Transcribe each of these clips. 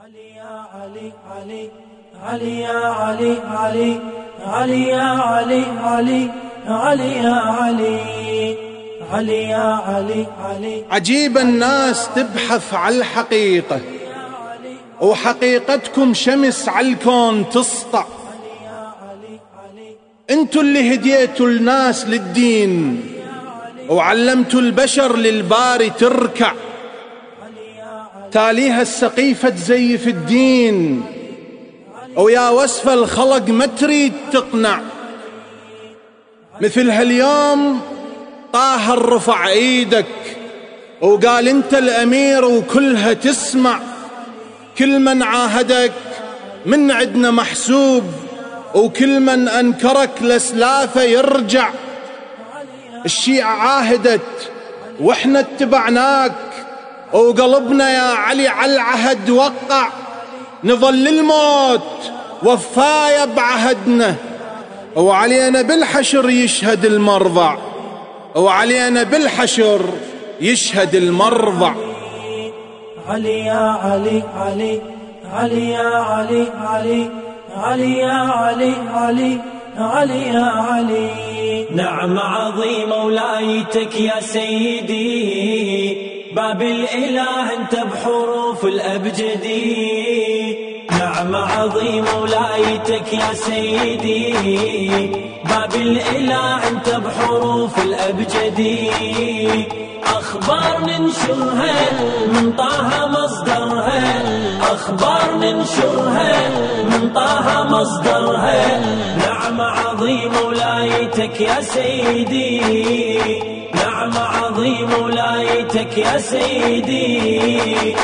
علي يا علي علي علي يا علي علي علي يا علي علي علي يا علي علي يا علي علي عجيب الناس تبحث عن الحقيقة وحقيقتكم شمس على الكون تسطع أنتوا اللي هديتوا الناس للدين وعلمتوا البشر للباري تركع تاليها السقيفة تزيف الدين. ويا وصف الخلق ما تريد تقنع. مثل هاليوم طاهر رفع إيدك وقال أنت الأمير وكلها تسمع. كل من عاهدك من عدنا محسوب وكل من أنكرك لسلافه يرجع. الشيعة عاهدت وإحنا اتبعناك. وقلبنا يا علي على العهد وقع. نظل الموت وفايا بعهدنا. وعلينا بالحشر يشهد المرضع. وعلينا بالحشر يشهد المرضع. علي يا علي علي علي يا علي علي علي يا علي علي علي يا علي. نعم عظيم ولايتك يا سيدي. باب الإله أنت بحروف الأبجدي نعم عظيم ولايتك يا سيدي. باب الإله أنت بحروف الأبجدي أخبار ننشرها من طه مصدرها ننشرها من طه مصدرها نعم عظيم ولايتك يا سيدي نعم عظيم ولايتك يا سيدي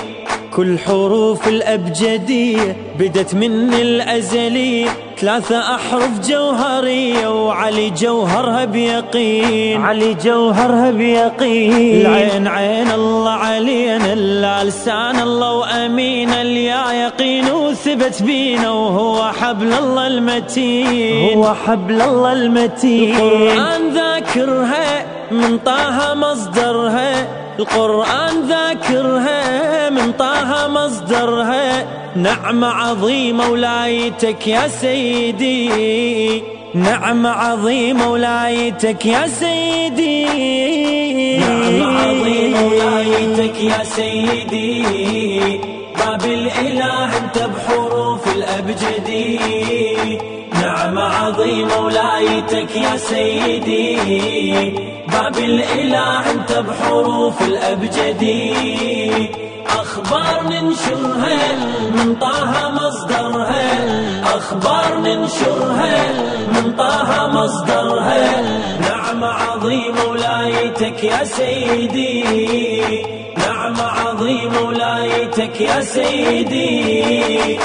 كل حروف الأبجدية بدت من الأزلية ثلاثة أحرف جوهرية وعلي جوهرها بيقين علي جوهرها بيقين العين عين الله علينا لسان الله وأمين اليا يقين وثبت بينا وهو حبل الله المتين. هو حبل الله المتين. القرآن ذاكرها من طه مصدرها. القرآن ذاكرها من طه مصدرها. نعمة عظيمة ولايتك يا سيدي. نعمة عظيمة ولايتك يا سيدي. نعمة عظيمة ولايتك يا سيدي. باب الإله أنت بحروف الأبجدي. نعمة عظيمة ولايتك يا سيدي. باب الإله أنت بحروف الأبجدي أخبار ننشرها من طه مصدرها أخبار ننشرها من طه مصدرها نعمة عظيمة ولايتك يا سيدي. نعمة عظيمة ولايتك يا سيدي.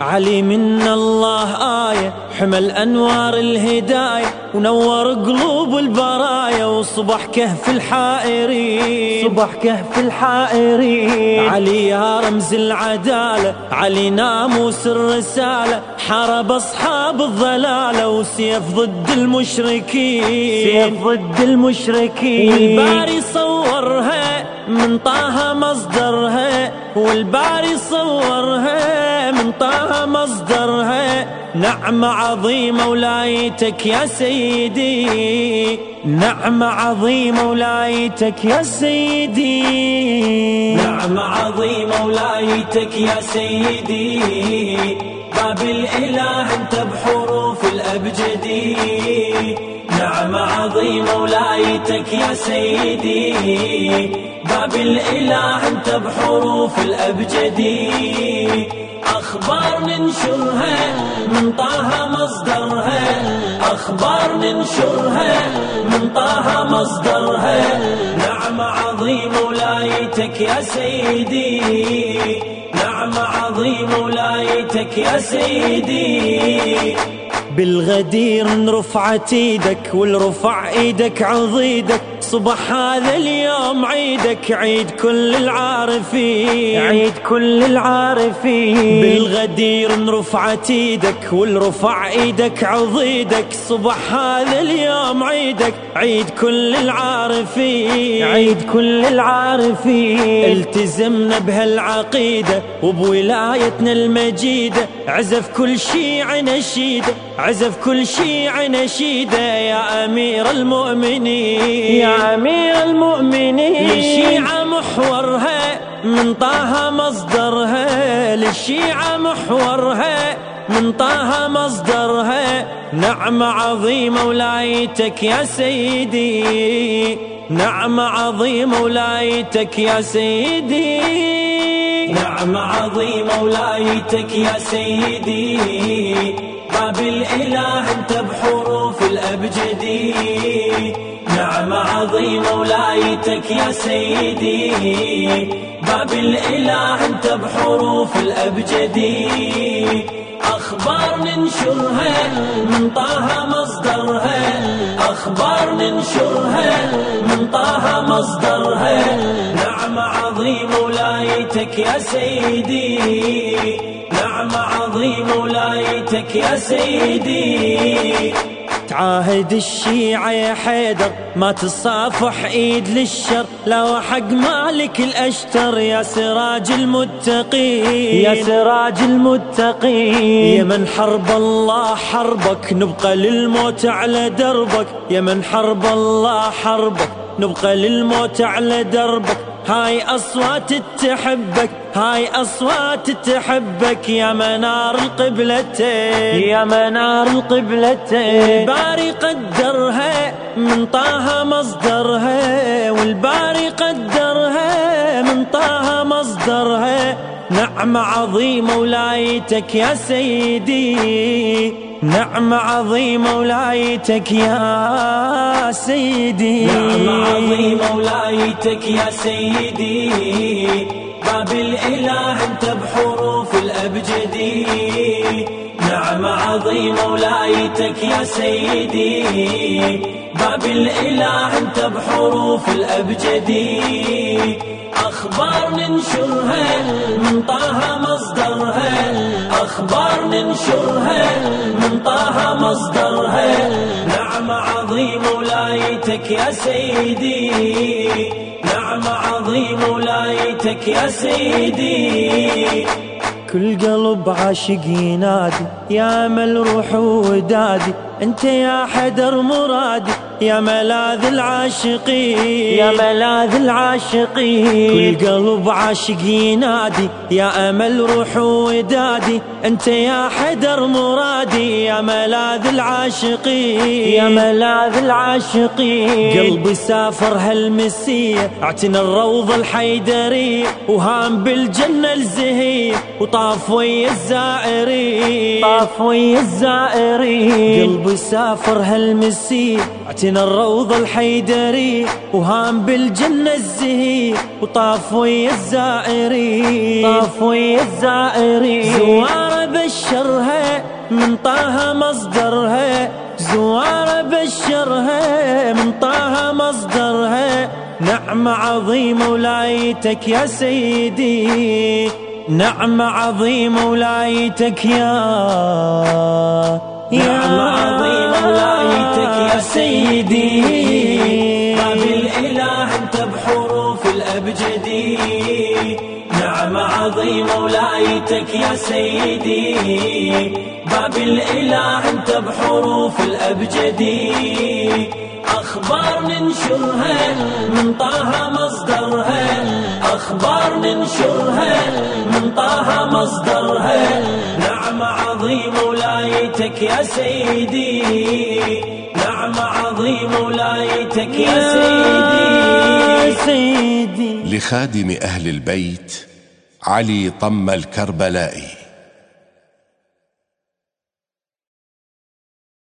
علي من الله آية حمل أنوار الهداية ونور قلوب البرايا وصبح كهف الحائرين. صبح كهف الحائرين. علي يا رمز العدالة علي ناموس الرسالة حارب أصحاب الضلالة وسيف ضد المشركين. سيف ضد المشركين. والباري صورها من طه مصدرها والباري صورها. من طه مصدرها نعمة عظيمة ولايتك يا سيدي. نعمة عظيمة ولايتك يا سيدي. نعمة عظيمة ولايتك يا سيدي. باب الإله انت بحروف الأبجدي. نعمة عظيمة ولايتك يا سيدي. باب الإله انت بحروف الأبجدي. أخبار ننشرها من طه مصدرها. أخبار ننشرها من طه مصدرها. نعمة عظيمة ولايتك يا سيدي. نعمة عظيمة ولايتك يا سيدي. بالغدير رفعت إيدك والرفع إيدك عضيدك. صبح هذا اليوم عيدك عيد كل العارفين. عيد كل العارفين. بالغدير رفعت إيدك والرفع إيدك عضيدك. صبح هذا اليوم عيدك عيد كل العارفين. عيد كل العارفين. التزمنا بهالعقيدة وبولايتنا المجيدة عزف كل شيع نشيدة عزف كل شيع نشيدة يا أمير المؤمنين. يا أمير المؤمنين. للشيعة محورها من طه مصدرها. للشيعة محورها من طه مصدرها. نعمة عظيمة ولايتك يا سيدي. نعمة عظيمة ولايتك يا سيدي. نعمة عظيمة ولايتك يا سيدي. باب الإله أنت بحروف الأبجدي نعمة عظيمة ولايتك يا سيدي. باب الإله أنت بحروف الأبجدي أخبار ننشرها من طه مصدرها. أخبار ننشرها من طه مصدرها. عظيمة ولايتك يا سيدي. نعمة عظيمة ولايتك يا سيدي. تعاهد الشيعة يا حيدر ما تصافح إيد للشر. لو حق مالك الأشتر يا سراج المتقين. يا سراج المتقين. يا من حرب الله حربك نبقى للموت على دربك. يا من حرب الله حربك نبقى للموت على دربك. هاي أصوات تحبك هاي أصوات تحبك. يا منار القبلتين يا منار القبلتين. باري قدرها من طه مصدرها. والباري قدرها من طه مصدرها. نعمة عظيمة ولايتك يا سيدي. نعمة عظيمة ولايتك يا سيدي. نعمة عظيمة ولايتك يا سيدي. باب الإله أنت بحروف الأبجدي. نعمة عظيمة ولايتك يا سيدي. باب الإله أنت بحروف الأبجدي. أخبار ننشرها من طه مصدرها. أخبار ننشرها مصدرها نعمة عظيمة ولايتك يا سيدي نعمة عظيمة ولايتك يا سيدي كل قلب عاشق ينادي يا مل روح ودادي انت يا حدر مرادي يا ملاذ العاشقين. يا ملاذ العاشقين. كل قلب عاشق ينادي يا أمل روح ودادي. انت يا حدر مرادي يا ملاذ العاشقين. يا ملاذ العاشقين. قلبي سافر هالمسيه اعتنى الروضه الحيدريه وهام بالجنة الزهيه وطاف ويا الزائرين. طاف ويا الزائرين. قلبي سافر هالمسيه اعتنى الروضة الحيدري وهام بالجنة الزهي وطاف ويا الزائرين طاف ويا الزائرين زوارة بشرها من طه مصدرها. زوارة بشرها من طه مصدرها. نعمة عظيمة ولايتك يا سيدي. نعمة عظيمة ولايتك يا نعمة عظيمة ولايتك يا سيدي. باب الإله أنت بحروف الأبجدي. عظيمة ولايتك يا سيدي. باب الإله أنت بحروف الأبجدي أخبار ننشرها من طه مصدرها أخبار ننشرها من طه مصدرها نعمة عظيمة ولايتك يا سيدي. نعمة عظيمة ولايتك يا سيدي. سيدي. لخادم أهل البيت علي طم الكربلائي.